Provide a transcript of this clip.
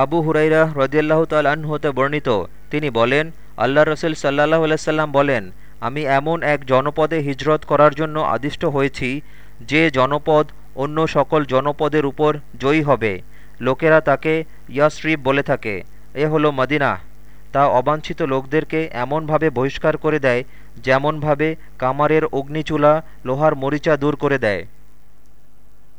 আবু হুরাইরা রদিয়াল্লাহ তাল্লাহ্ন হতে বর্ণিত। তিনি বলেন আল্লাহ রসুল সাল্লাহ আলাইসাল্লাম বলেন, আমি এমন এক জনপদে হিজরত করার জন্য আদিষ্ট হয়েছি, যে জনপদ অন্য সকল জনপদের উপর জয়ী হবে। লোকেরা তাকে ইয়াসরিব বলে থাকে। এ হলো মদিনা। তা অবাঞ্ছিত লোকদেরকে এমনভাবে বহিষ্কার করে দেয়, যেমনভাবে কামারের অগ্নিচুলা লোহার মরিচা দূর করে দেয়।